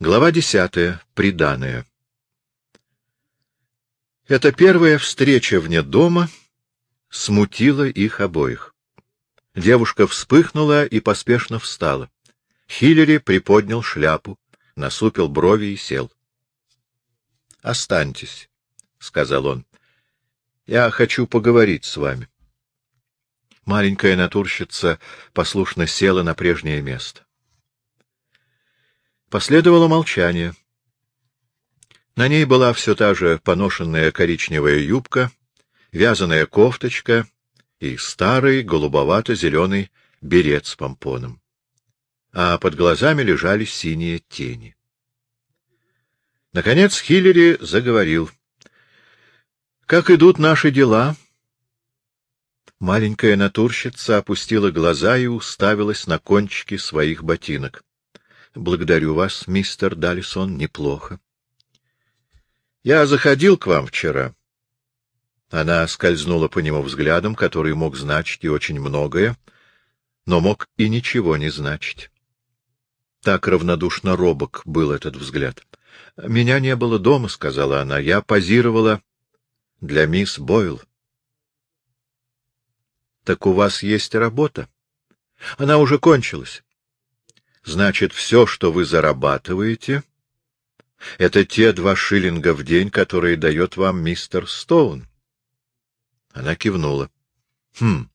Глава десятая. Приданое. Эта первая встреча вне дома смутила их обоих. Девушка вспыхнула и поспешно встала. Хиллери приподнял шляпу, насупил брови и сел. — Останьтесь, — сказал он. — Я хочу поговорить с вами. Маленькая натурщица послушно села на прежнее место. Последовало молчание. На ней была все та же поношенная коричневая юбка, вязаная кофточка и старый голубовато-зеленый берет с помпоном. А под глазами лежали синие тени. Наконец Хиллери заговорил. — Как идут наши дела? Маленькая натурщица опустила глаза и уставилась на кончики своих ботинок. Благодарю вас, мистер Далисон, неплохо. Я заходил к вам вчера. Она скользнула по нему взглядом, который мог значить и очень многое, но мог и ничего не значить. Так равнодушно робок был этот взгляд. — Меня не было дома, — сказала она. — Я позировала для мисс Бойл. — Так у вас есть работа? Она уже кончилась. Значит, все, что вы зарабатываете, это те два шиллинга в день, которые дает вам мистер Стоун. Она кивнула. Хм.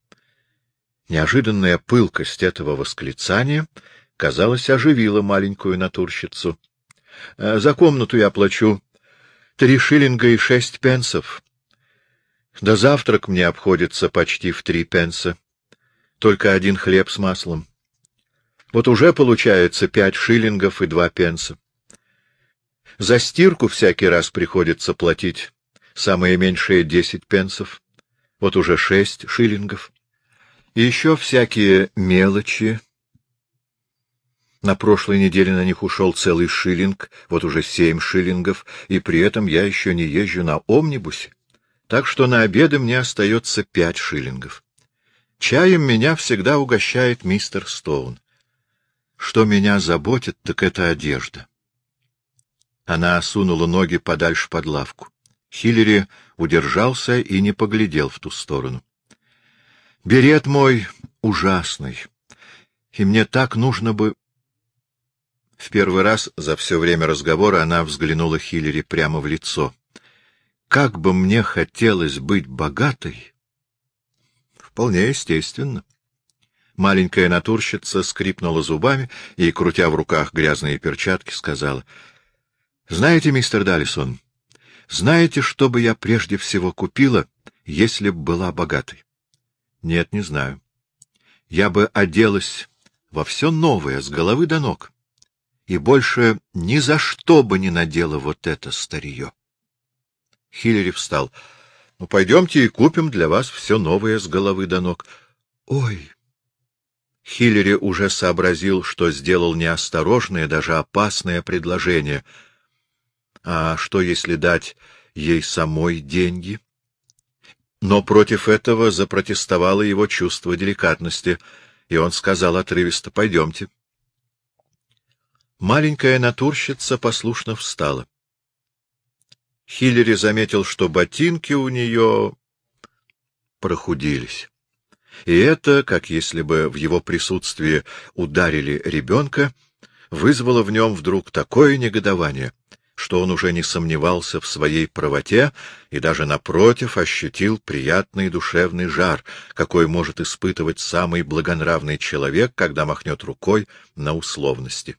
Неожиданная пылкость этого восклицания, казалось, оживила маленькую натурщицу. «Э, за комнату я плачу три шиллинга и шесть пенсов. Да завтрак мне обходится почти в три пенса. Только один хлеб с маслом. Вот уже получается пять шиллингов и два пенса. За стирку всякий раз приходится платить самое меньшее десять пенсов. Вот уже шесть шиллингов. И еще всякие мелочи. На прошлой неделе на них ушел целый шиллинг, вот уже семь шиллингов, и при этом я еще не езжу на омнибусе. Так что на обеды мне остается пять шиллингов. Чаем меня всегда угощает мистер Стоун. Что меня заботит, так это одежда. Она сунула ноги подальше под лавку. Хиллери удержался и не поглядел в ту сторону. Берет мой ужасный, и мне так нужно бы... В первый раз за все время разговора она взглянула Хиллери прямо в лицо. Как бы мне хотелось быть богатой! Вполне естественно. Маленькая натурщица скрипнула зубами и, крутя в руках грязные перчатки, сказала, — Знаете, мистер Даллисон, знаете, что бы я прежде всего купила, если б была богатой? — Нет, не знаю. Я бы оделась во все новое, с головы до ног, и больше ни за что бы не надела вот это старье. Хиллери встал. — Ну, пойдемте и купим для вас все новое с головы до ног. — Ой! Хиллери уже сообразил, что сделал неосторожное, даже опасное предложение. А что, если дать ей самой деньги? Но против этого запротестовало его чувство деликатности, и он сказал отрывисто «Пойдемте». Маленькая натурщица послушно встала. Хиллери заметил, что ботинки у нее прохудились. И это, как если бы в его присутствии ударили ребенка, вызвало в нем вдруг такое негодование, что он уже не сомневался в своей правоте и даже, напротив, ощутил приятный душевный жар, какой может испытывать самый благонравный человек, когда махнет рукой на условности.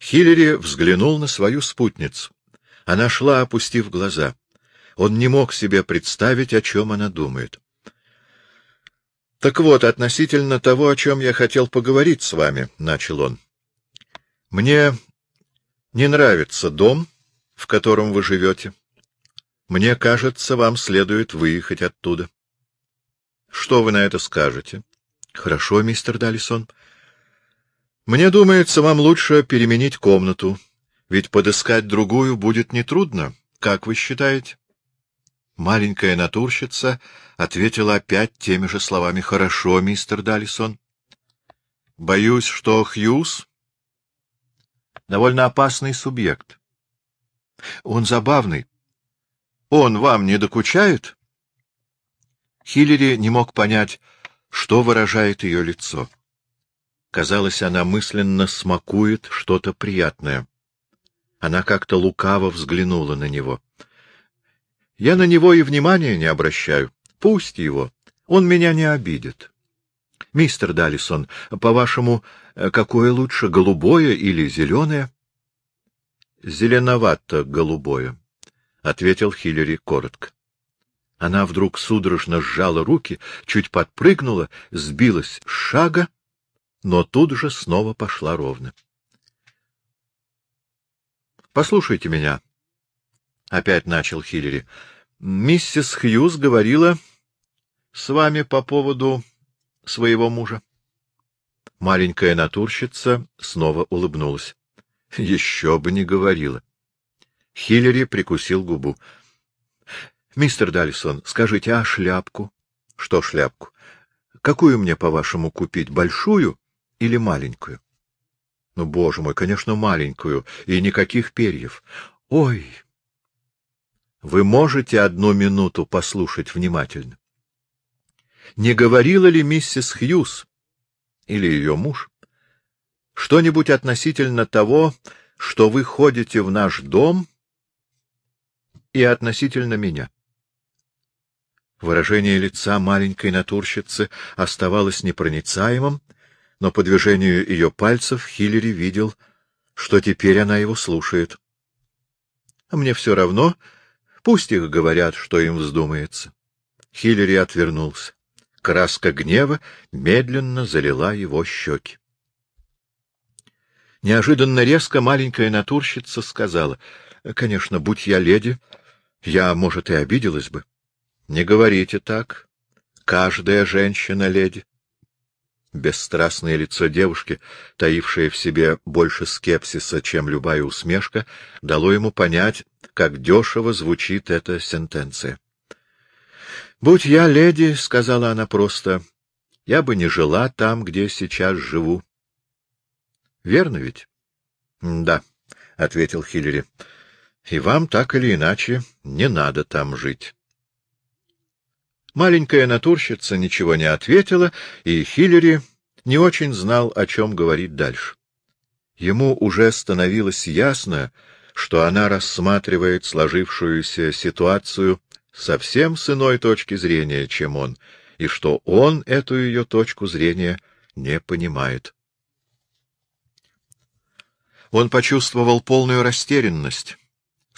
Хиллери взглянул на свою спутницу. Она шла, опустив глаза. Он не мог себе представить, о чем она думает. — Так вот, относительно того, о чем я хотел поговорить с вами, — начал он. — Мне не нравится дом, в котором вы живете. Мне кажется, вам следует выехать оттуда. Что вы на это скажете? — Хорошо, мистер Даллисон. — Мне думается, вам лучше переменить комнату, ведь подыскать другую будет нетрудно. Как вы считаете? Маленькая натурщица ответила опять теми же словами. — Хорошо, мистер Даллисон. — Боюсь, что Хьюз Довольно опасный субъект. Он забавный. Он вам не докучает? Хиллери не мог понять, что выражает ее лицо. Казалось, она мысленно смакует что-то приятное. Она как-то лукаво взглянула на него. — Я на него и внимания не обращаю. Пусть его. Он меня не обидит. — Мистер Даллисон, по-вашему, какое лучше, голубое или зеленое? — Зеленовато-голубое, — ответил Хиллери коротко. Она вдруг судорожно сжала руки, чуть подпрыгнула, сбилась с шага, но тут же снова пошла ровно. — Послушайте меня, — опять начал Хиллери. — Миссис Хьюз говорила с вами по поводу своего мужа. Маленькая натурщица снова улыбнулась. — Еще бы не говорила. Хиллери прикусил губу. — Мистер Даллисон, скажите, а шляпку? — Что шляпку? Какую мне, по-вашему, купить, большую или маленькую? — Ну, боже мой, конечно, маленькую, и никаких перьев. — Ой! Вы можете одну минуту послушать внимательно? Не говорила ли миссис Хьюз или ее муж что-нибудь относительно того, что вы ходите в наш дом и относительно меня? Выражение лица маленькой натурщицы оставалось непроницаемым, но по движению ее пальцев Хиллери видел, что теперь она его слушает. А мне все равно, пусть их говорят, что им вздумается. Хиллери отвернулся. Краска гнева медленно залила его щеки. Неожиданно резко маленькая натурщица сказала, — Конечно, будь я леди, я, может, и обиделась бы. Не говорите так. Каждая женщина — леди. Бесстрастное лицо девушки, таившее в себе больше скепсиса, чем любая усмешка, дало ему понять, как дешево звучит эта сентенция. — Будь я леди, — сказала она просто, — я бы не жила там, где сейчас живу. — Верно ведь? — Да, — ответил Хиллери. — И вам так или иначе не надо там жить. Маленькая натурщица ничего не ответила, и Хиллери не очень знал, о чем говорить дальше. Ему уже становилось ясно, что она рассматривает сложившуюся ситуацию совсем с иной точки зрения, чем он, и что он эту ее точку зрения не понимает. Он почувствовал полную растерянность,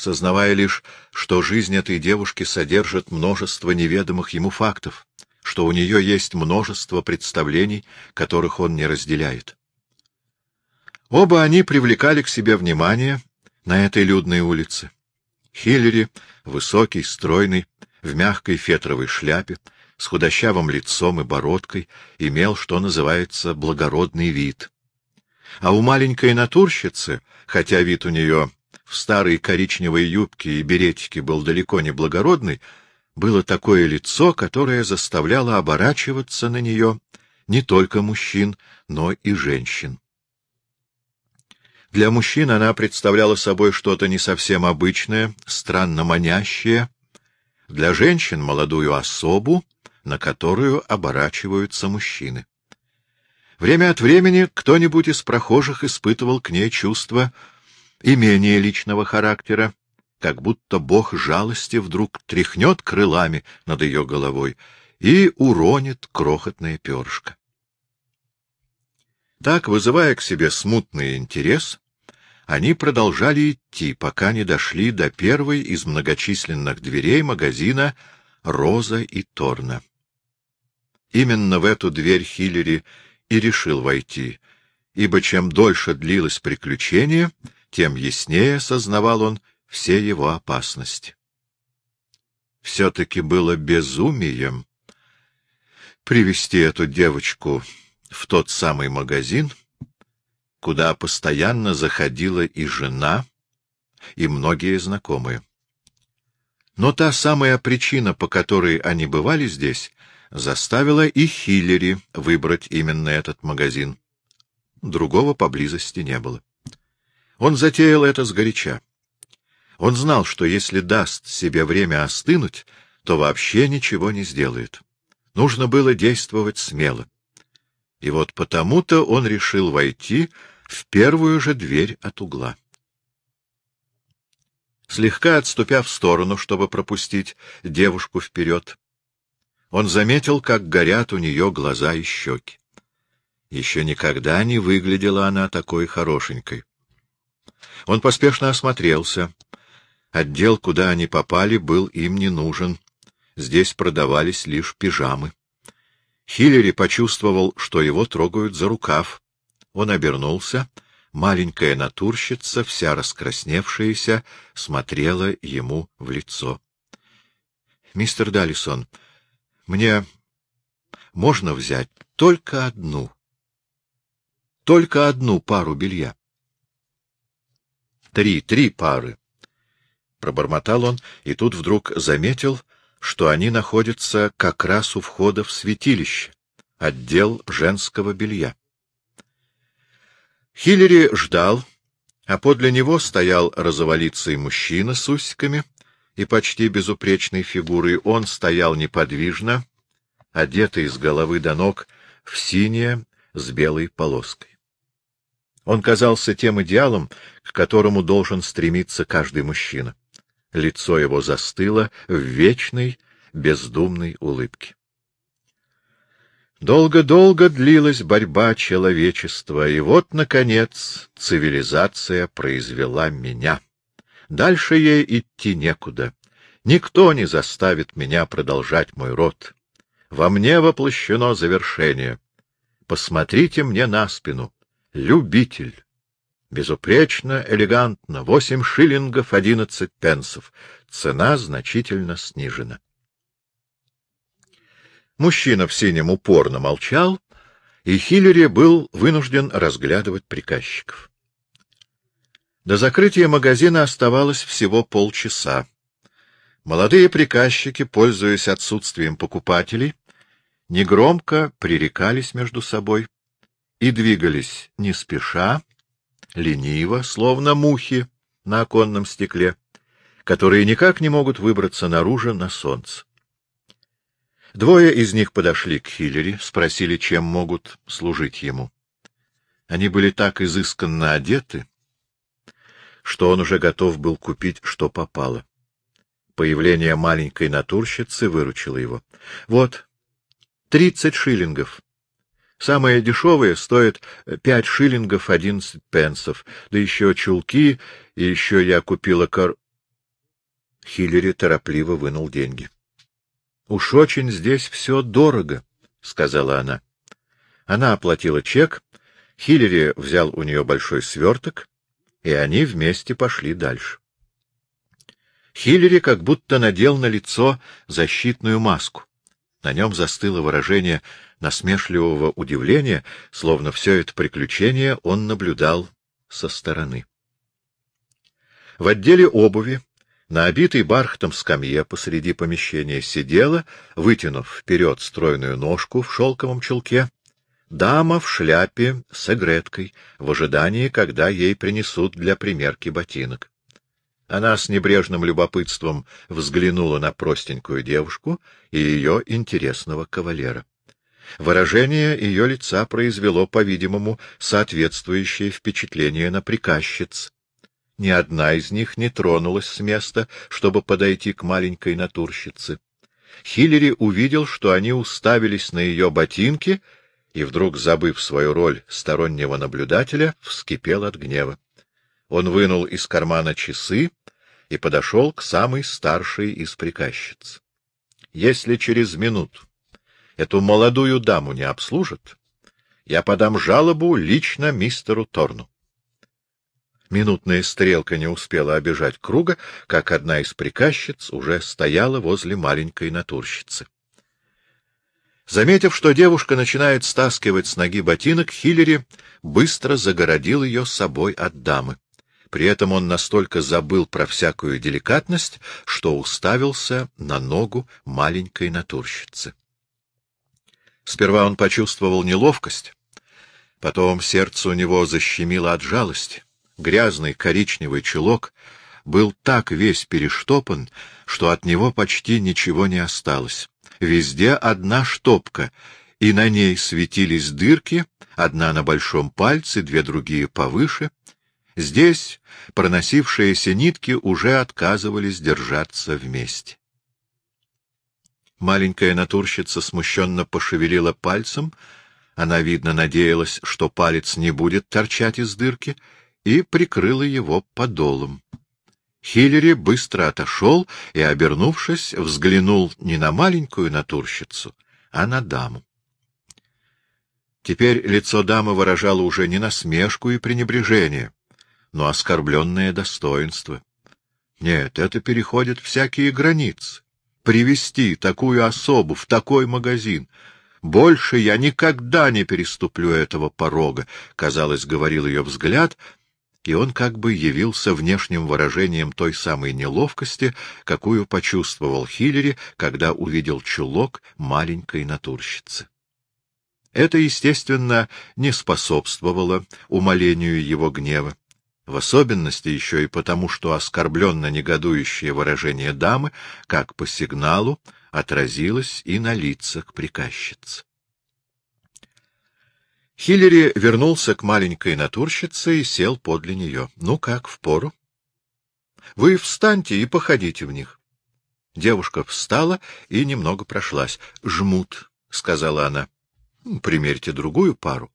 сознавая лишь, что жизнь этой девушки содержит множество неведомых ему фактов, что у нее есть множество представлений, которых он не разделяет. Оба они привлекали к себе внимание на этой людной улице. Хиллери, высокий, стройный, в мягкой фетровой шляпе, с худощавым лицом и бородкой, имел, что называется, благородный вид. А у маленькой натурщицы, хотя вид у нее в старой коричневой юбке и беретике был далеко не благородный, было такое лицо, которое заставляло оборачиваться на нее не только мужчин, но и женщин. Для мужчин она представляла собой что-то не совсем обычное, странно манящее, для женщин — молодую особу, на которую оборачиваются мужчины. Время от времени кто-нибудь из прохожих испытывал к ней чувство и менее личного характера, как будто бог жалости вдруг тряхнет крылами над ее головой и уронит крохотное перышко. Так, вызывая к себе смутный интерес, они продолжали идти, пока не дошли до первой из многочисленных дверей магазина «Роза и Торна». Именно в эту дверь Хиллери и решил войти, ибо чем дольше длилось приключение, тем яснее сознавал он все его опасности. Все-таки было безумием привести эту девочку в тот самый магазин, куда постоянно заходила и жена, и многие знакомые. Но та самая причина, по которой они бывали здесь, заставила и Хиллери выбрать именно этот магазин. Другого поблизости не было. Он затеял это сгоряча. Он знал, что если даст себе время остынуть, то вообще ничего не сделает. Нужно было действовать смело. И вот потому-то он решил войти в первую же дверь от угла. Слегка отступя в сторону, чтобы пропустить девушку вперед, он заметил, как горят у нее глаза и щеки. Еще никогда не выглядела она такой хорошенькой. Он поспешно осмотрелся. Отдел, куда они попали, был им не нужен. Здесь продавались лишь пижамы. Хиллери почувствовал, что его трогают за рукав. Он обернулся. Маленькая натурщица, вся раскрасневшаяся, смотрела ему в лицо. — Мистер Даллисон, мне можно взять только одну, только одну пару белья. — Три, три пары. Пробормотал он, и тут вдруг заметил, что они находятся как раз у входа в святилище, отдел женского белья. Хиллери ждал, а подле него стоял розоволицый мужчина с усиками и почти безупречной фигурой. Он стоял неподвижно, одетый с головы до ног в синее с белой полоской. Он казался тем идеалом, к которому должен стремиться каждый мужчина. Лицо его застыло в вечной, бездумной улыбке. Долго-долго длилась борьба человечества, и вот, наконец, цивилизация произвела меня. Дальше ей идти некуда. Никто не заставит меня продолжать мой род. Во мне воплощено завершение. Посмотрите мне на спину. Любитель. Безупречно, элегантно, восемь шиллингов одиннадцать пенсов. Цена значительно снижена. Мужчина в синем упорно молчал, и Хиллери был вынужден разглядывать приказчиков. До закрытия магазина оставалось всего полчаса. Молодые приказчики, пользуясь отсутствием покупателей, негромко пререкались между собой и двигались не спеша, лениво, словно мухи на оконном стекле, которые никак не могут выбраться наружу на солнце. Двое из них подошли к Хиллери, спросили, чем могут служить ему. Они были так изысканно одеты, что он уже готов был купить, что попало. Появление маленькой натурщицы выручило его. — Вот, тридцать шиллингов. Самое дешевое стоит пять шиллингов одиннадцать пенсов, да еще чулки, и еще я купила кор... Хиллери торопливо вынул деньги. — Уж очень здесь все дорого, — сказала она. Она оплатила чек, Хиллери взял у нее большой сверток, и они вместе пошли дальше. Хиллери как будто надел на лицо защитную маску. На нем застыло выражение насмешливого удивления, словно все это приключение он наблюдал со стороны. В отделе обуви на обитой бархатом скамье посреди помещения сидела, вытянув вперед стройную ножку в шелковом чулке, дама в шляпе с эгреткой, в ожидании, когда ей принесут для примерки ботинок. Она с небрежным любопытством взглянула на простенькую девушку и ее интересного кавалера. Выражение ее лица произвело, по-видимому, соответствующее впечатление на приказчиц. Ни одна из них не тронулась с места, чтобы подойти к маленькой натурщице. Хиллери увидел, что они уставились на ее ботинки, и вдруг, забыв свою роль стороннего наблюдателя, вскипел от гнева. Он вынул из кармана часы и подошел к самой старшей из приказчиц. Если через минуту эту молодую даму не обслужат, я подам жалобу лично мистеру Торну. Минутная стрелка не успела обижать круга, как одна из приказчиц уже стояла возле маленькой натурщицы. Заметив, что девушка начинает стаскивать с ноги ботинок, Хиллери быстро загородил ее собой от дамы. При этом он настолько забыл про всякую деликатность, что уставился на ногу маленькой натурщицы. Сперва он почувствовал неловкость, потом сердце у него защемило от жалости. грязный коричневый чулок был так весь перештопан, что от него почти ничего не осталось. Везде одна штопка, и на ней светились дырки, одна на большом пальце, две другие повыше. Здесь проносившиеся нитки уже отказывались держаться вместе. Маленькая натурщица смущенно пошевелила пальцем, она, видно, надеялась, что палец не будет торчать из дырки, и прикрыла его подолом. Хиллери быстро отошел и, обернувшись, взглянул не на маленькую натурщицу, а на даму. Теперь лицо дамы выражало уже не насмешку и пренебрежение, но оскорбленное достоинство. Нет, это переходит всякие границы. Привести такую особу в такой магазин. Больше я никогда не переступлю этого порога, — казалось, говорил ее взгляд, и он как бы явился внешним выражением той самой неловкости, какую почувствовал Хиллери, когда увидел чулок маленькой натурщицы. Это, естественно, не способствовало умолению его гнева, в особенности еще и потому, что оскорбленно негодующее выражение дамы, как по сигналу, отразилось и на лицах приказчиц. Хиллери вернулся к маленькой натурщице и сел подле нее. — Ну как, впору? — Вы встаньте и походите в них. Девушка встала и немного прошлась. — Жмут, — сказала она. — Примерьте другую пару.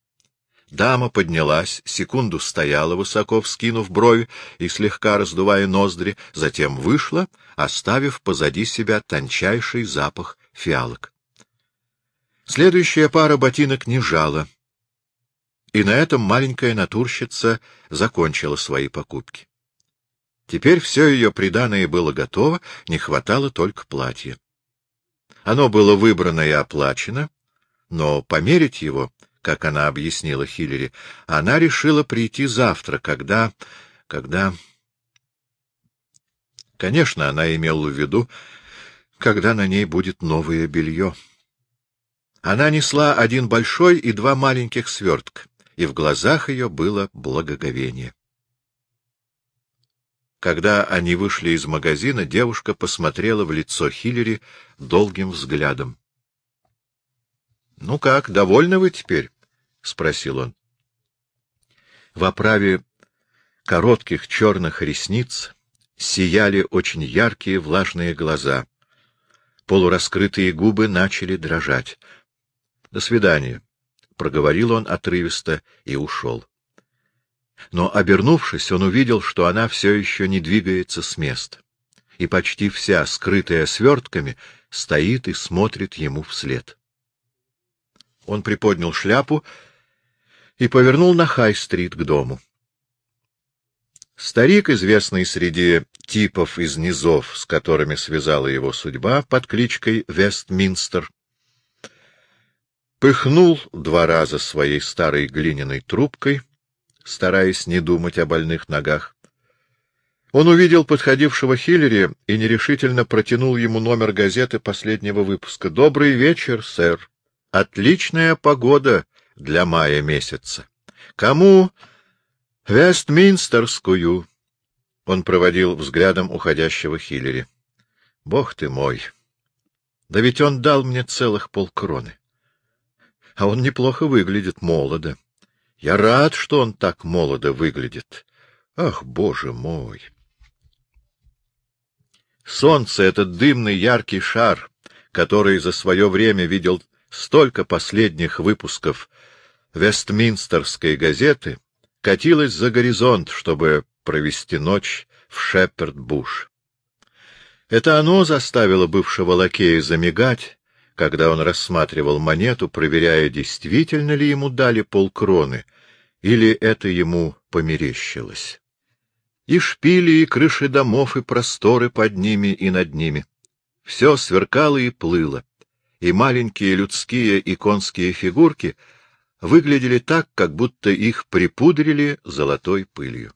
Дама поднялась, секунду стояла, высоко вскинув брови и слегка раздувая ноздри, затем вышла, оставив позади себя тончайший запах фиалок. Следующая пара ботинок не жала, и на этом маленькая натурщица закончила свои покупки. Теперь все ее приданое было готово, не хватало только платья. Оно было выбрано и оплачено, но померить его, как она объяснила Хиллери, она решила прийти завтра, когда... когда... Конечно, она имела в виду, когда на ней будет новое белье. Она несла один большой и два маленьких свертка, и в глазах ее было благоговение. Когда они вышли из магазина, девушка посмотрела в лицо Хиллери долгим взглядом. — Ну как, довольны вы теперь? — спросил он. В оправе коротких черных ресниц сияли очень яркие влажные глаза. Полураскрытые губы начали дрожать. — До свидания, — проговорил он отрывисто и ушел. Но, обернувшись, он увидел, что она все еще не двигается с места, и почти вся, скрытая свертками, стоит и смотрит ему вслед. Он приподнял шляпу и повернул на Хай-стрит к дому. Старик, известный среди типов из низов, с которыми связала его судьба под кличкой Вестминстер, пыхнул два раза своей старой глиняной трубкой, стараясь не думать о больных ногах. Он увидел подходившего Хиллери и нерешительно протянул ему номер газеты последнего выпуска. «Добрый вечер, сэр!» Отличная погода для мая месяца. Кому Вестминстерскую? Он проводил взглядом уходящего Хиллери. Бог ты мой! Да ведь он дал мне целых полкроны. А он неплохо выглядит, молодо. Я рад, что он так молодо выглядит. Ах, боже мой! Солнце — это дымный яркий шар, который за свое время видел столько последних выпусков Вестминстерской газеты катилось за горизонт, чтобы провести ночь в Шепперд-Буш. Это оно заставило бывшего лакея замигать, когда он рассматривал монету, проверяя, действительно ли ему дали полкроны, или это ему померещилось. И шпили, и крыши домов, и просторы под ними и над ними. Все сверкало и плыло и маленькие людские и конские фигурки выглядели так, как будто их припудрили золотой пылью.